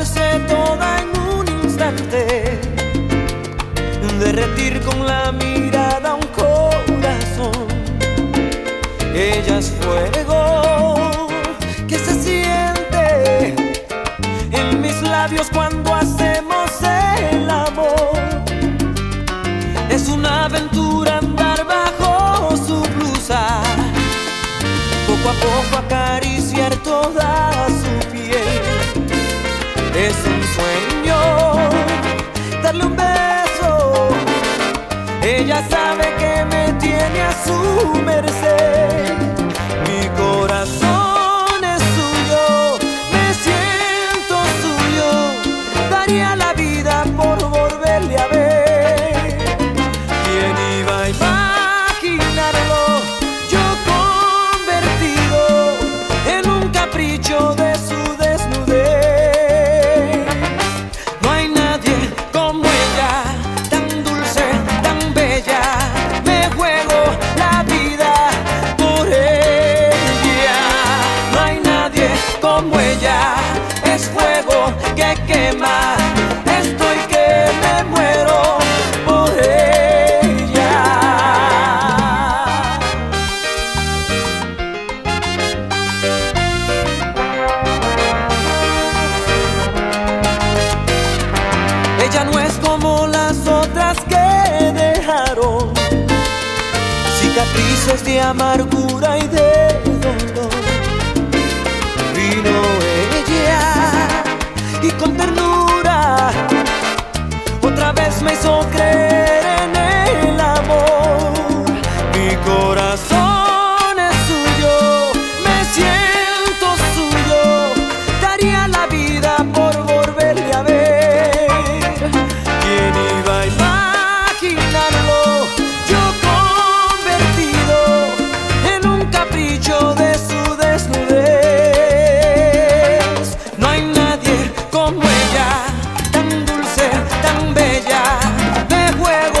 romperse toda en un instante, derretir con la mirada un corazón. Ella es fuego que se siente en mis labios cuando hacemos el amor. Es una aventura andar bajo su blusa, poco a poco acá. Ella sabe que me tiene a su merced. Fuego que quema. Estoy que me muero por ella. Ella no es como las otras que dejaron cicatrices de amargura y de dolor. Con ternura. Otra vez me hizo creer tan bella, me juego.